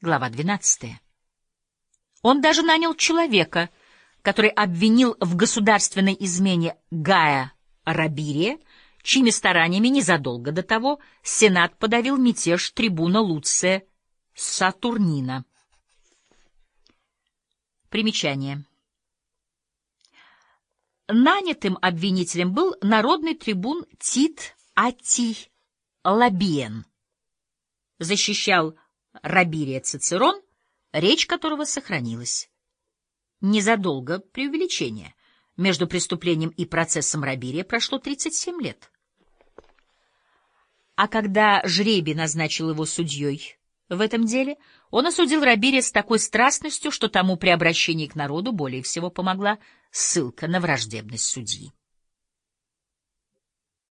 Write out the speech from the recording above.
Глава 12. Он даже нанял человека, который обвинил в государственной измене Гая Рабирия, чьими стараниями незадолго до того Сенат подавил мятеж трибуна Луция Сатурнина. Примечание. Нанятым обвинителем был народный трибун Тит Атий Лабиен. Защищал Рабирия Цицерон, речь которого сохранилась. Незадолго преувеличение. Между преступлением и процессом Рабирия прошло 37 лет. А когда жребий назначил его судьей в этом деле, он осудил Рабирия с такой страстностью, что тому при обращении к народу более всего помогла ссылка на враждебность судьи.